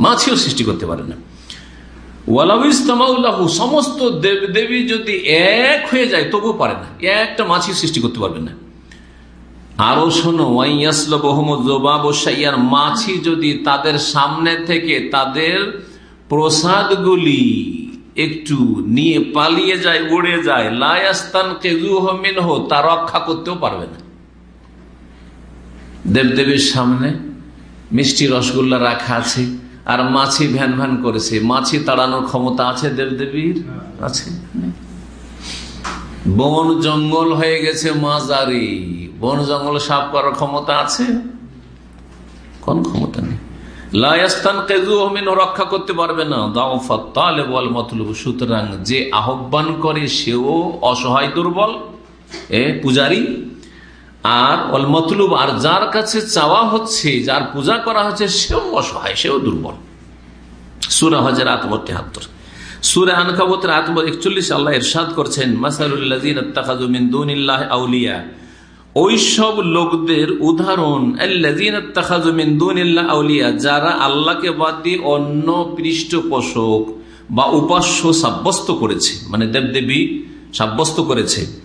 [SPEAKER 1] মাছিও সৃষ্টি করতে পারে না। সমস্ত দেবদেবী যদি এক হয়ে যায় তবু পারে না। একটা মাছি সৃষ্টি করতে পারবে না। আরও শোনো ওয়াইয়াসলার মাছি যদি তাদের সামনে থেকে তাদের প্রসাদগুলি একটু নিয়ে পালিয়ে যায়, উড়ে যায় লায়াস্তান কেজু হমিন হো তা রক্ষা করতেও পারবে না। দেবদেবীর সামনে মিষ্টি রসগোল্লা রাখা আছে। আর মাছি ভ্যান ভ্যান করেছে। মাছি তাড়ানোর ক্ষমতা আছে দেবদেবীর? আছে। বন জঙ্গল হয়ে গেছে মাজারি বন জঙ্গল সাফ করার ক্ষমতা আছে? কোন ক্ষমতা নেই। লায়াস্তান রক্ষা করতে পারবে না। মতলব সুতরাং যে আহ্বান করে সেও অসহায় দুর্বল। এ পূজারি আর অল মতলুব, আর যার কাছে চাওয়া হচ্ছে, যার পূজা করা হচ্ছে, সেও অসহায়, সেও দুর্বল। সুরা হাজার আত্মর একচল্লিশ, আল্লাহ করছেন আউলিয়া। লোকদের উদাহরণ আউলিয়া, যারা আল্লাহকে বাদ দিয়ে অন্য পৃষ্ঠপোষক বা উপাস্য সাব্যস্ত করেছে মানে দেবদেবী সাব্যস্ত করেছে।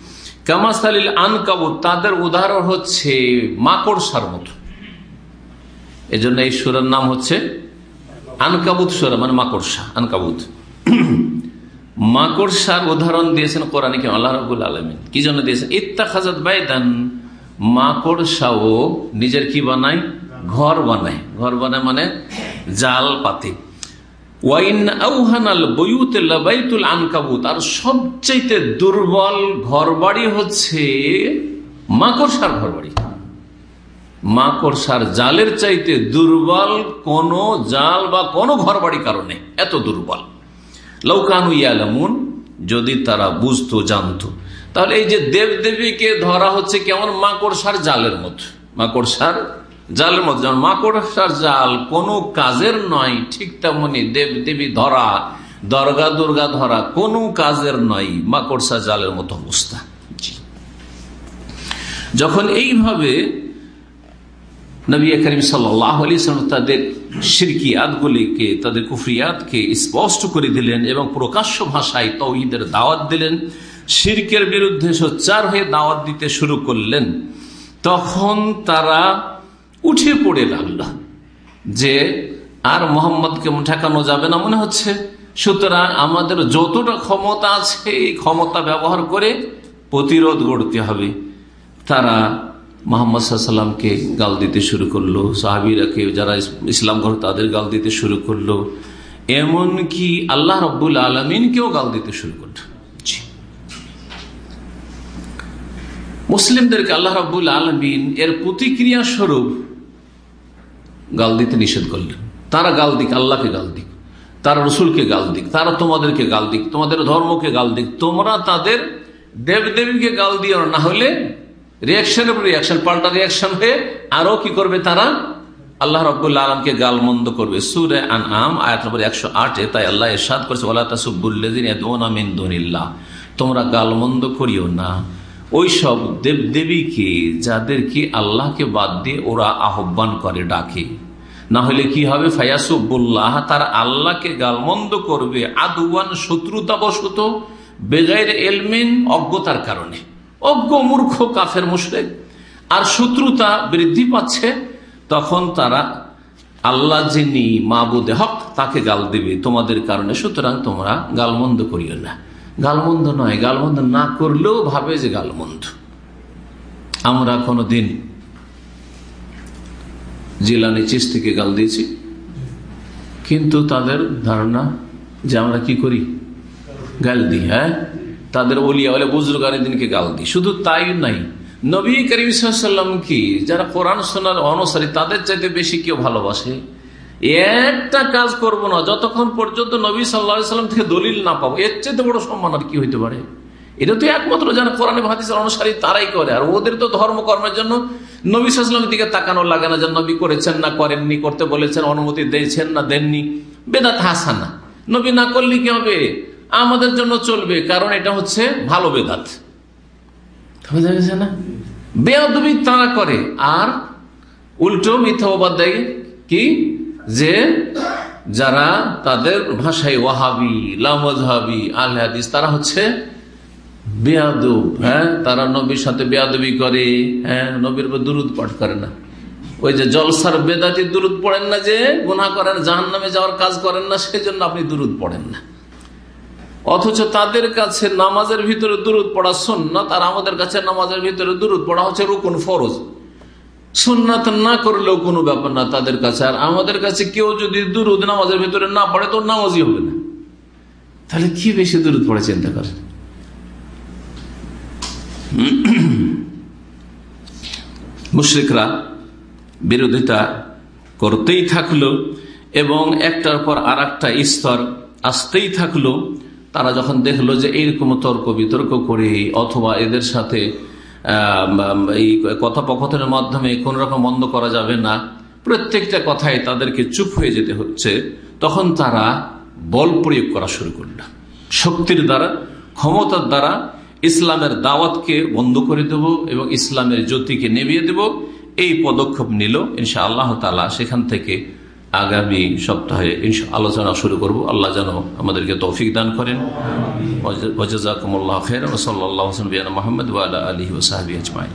[SPEAKER 1] কামাসালিল আনকাবুত তাদের উদাহরণ হচ্ছে মাকড়সার মতো। এজন্য এই সুরের নাম হচ্ছে আনকাবুত সুরা মানে মাকড়সা, আনকাবুত। মাকড়সার উদাহরণ দিয়েছেন কোরআন কি আল্লাহ রবুল আলমিন। কি জন্য দিয়েছেন? ইত্তা খাজাত বাইদান, মাকড়সাও নিজের কি বানায়? ঘর বানায়। ঘর বানায় মানে জাল পাতি। আনকাবুত। আর সবচাইতে দুর্বল ঘরবাড়ি হচ্ছে মাকড়সার ঘরবাড়ি। মাকড়সার জালের চাইতে দুর্বল কোন জাল বা কোনো ঘরবাড়ি কারণে এত দুর্বল। লৌকানু ইয়ালামুন, যদি তারা বুঝতো, জানতো। তাহলে এই যে দেব দেবীকে ধরা হচ্ছে কেমন? মাকড়সার জালের মতো। মাকড়সার জালের মতো যেমন মাকড়সার জাল, কোনো কাজের নয়, ঠিক তেমনি দেব দেবী ধরা, দরগা, দুর্গা ধরা, কোনো কাজের নয় মাকড়সা জালের মতো অবস্থা। যখন এইভাবে নবী করিম সাল্লি তাদের সিরকিয়াতগুলিকে তাদের কুফরিয়াতকে স্পষ্ট করে দিলেন এবং প্রকাশ্য ভাষায় তৌহিদের দাওয়াত দিলেন শিরকের বিরুদ্ধে সোচ্চার হয়ে দাওয়াত দিতে শুরু করলেন, তখন তারা উঠে পড়ে লাগল যে আর মোহাম্মদকে ঠেকানো যাবে না মনে হচ্ছে। সুতরাং আমাদের যতটা ক্ষমতা আছে, এই ক্ষমতা ব্যবহার করে প্রতিরোধ গড়তে হবে। তারা মোহাম্মদ সাল্লামকে গাল দিতে শুরু করল সাহাবিরাকে যারা ইসলাম ঘর তাদের গাল দিতে শুরু করল। এমনকি আল্লাহ রব্বুল আলমিনকেও গাল দিতে শুরু করল। মুসলিমদেরকে আল্লাহ রব্বুল আলমিন এর প্রতিক্রিয়া স্বরূপ গাল দিতে নিষেধ করলেন। তারা গাল দিক, আল্লাহকে গাল দিক, তারা রসুলকে গাল দিক, তারা তোমাদেরকে গাল দিক, তোমাদের ধর্মকে গাল দিক, তোমরা তাদের দেবদেবীকে গাল দিও না হলে রিয়াকশনের উপর রিয়াকশন পাল্টা রিয়াকশন হয়ে আরও কি করবে তারা? আল্লাহ রবুল্লা আলমকে গাল মন্দ করবে। সুরে আন আম আয়াত নম্বর একশো আটে তাই আল্লাহ এরশাদ করেছে ওলা তাসুবুল্লাহ তোমরা করিও না। ওই সব দেব দেবীকে যাদেরকে আল্লাহকে বাদ দিয়ে ওরা আহ্বান করে, ডাকে। না হলে কি হবে? ফায়াসুবুল্লাহ, তার আল্লাহকে গালমন্দ করবে আদুয়ান শত্রুতা বশত বেগাইর এলমিন অজ্ঞতার কারণে। অজ্ঞ মূর্খ কাফের মুশরেক। আর শত্রুতা বৃদ্ধি পাচ্ছে, তখন তারা আল্লাহ যিনি মাবুদে হক, তাকে গাল দেবে। তোমাদের কারণে সুতরাং তোমরা গালমন্দ করিও না। গালমন্দ নয়, গালমন্দ না করলেও ভাবে যে গালমন্দ। আমরা কোনো দিন জিলানি চিস্তিকে গাল দিয়েছি, কিন্তু তাদের ধারণা যে আমরা কি করি? গাল দিই হ্যাঁ? তাদের অলিয়া বলে বুজরুগানের দিনকে গাল দিই। শুধু তাই নাই, নবী করিম সাল্লাম কি, যারা কোরআন শোনার অনুসারী, তাদের চাইতে বেশি কেউ ভালোবাসে? একটা কাজ করব না, যতক্ষণ পর্যন্ত নবী সাল্লা সাল্লাম থেকে দলিল না পাবো, এর চাইতে বড় সম্মান আর কি হইতে পারে? এটা তো একমাত্র যারা কোরআন হাদিসের অনুসারী, তারাই করে। আর ওদের তো ধর্মকর্মের জন্য নবী সাল্লামের দিকে তাকানো লাগে না যে নবী করেছেন না, করেননি, করতে বলেছেন, অনুমতি দিয়েছেন না, দেননি। বেদাত হাসানা। নবী না করলে কি হবে? আমাদের জন্য চলবে, কারণ এটা হচ্ছে ভালো বেদাত। না? বেয়াদবি তারা করে। আর উল্টো মিথ্যা কি? যে যারা তাদের ভাষায় ওয়াহাবি লামজহাবি আলহাদিস তারা হচ্ছে বেয়াদব হ্যাঁ? তারা নবীর সাথে বেয়াদবি করে হ্যাঁ? নবীর দুরুদ পাঠ করে না। ওই যে জলসার বেদাতি দুরুদ পড়েন না যে গুণা করেন জাহান নামে যাওয়ার কাজ করেন না সেই জন্য আপনি দুরুদ পড়েন না। অথচ তাদের কাছে নামাজের ভিতরে দূরত পড়া সুন্নত, আর আমাদের কাছে নামাজের ভিতরে দূরত পড়া হচ্ছে রুকুন ফরজ। সুন্নাত না করলেও কোনো ব্যাপার না তাদের কাছে। আর আমাদের কাছে কেউ যদি দুরুদ নামাজের ভিতরে না পড়ে, তো নামাজই হবে না। তাহলে কি বেশি দূরত পড়ে, চিন্তা করেন? মুশ্রিকরা বিরোধিতা করতেই থাকল এবং একটার পর আর একটা স্তর আসতেই থাকল। তারা যখন দেখল যে এইরকম তর্ক বিতর্ক করে, অথবা এদের সাথে এই কথোপকথনের মাধ্যমে কোন রকম বন্ধ করা যাবে না। প্রত্যেকটা কথায় তাদেরকে চুপ হয়ে যেতে হচ্ছে। তখন তারা বল প্রয়োগ করা শুরু করল। শক্তির দ্বারা, ক্ষমতার দ্বারা ইসলামের দাওয়াতকে বন্ধ করে দেব এবং ইসলামের জ্যোতিকে নেবিয়ে দেব। এই পদক্ষেপ নিল। ইনশা আল্লাহ তালা সেখান থেকে আগামী সপ্তাহে আলোচনা শুরু করব। আল্লাহ যেন আমাদেরকে তৌফিক দান করেন। ওজাকুমুল্লাহ খের বিয়ান মোহাম্মদ আলী ওসাহাবি আজমাই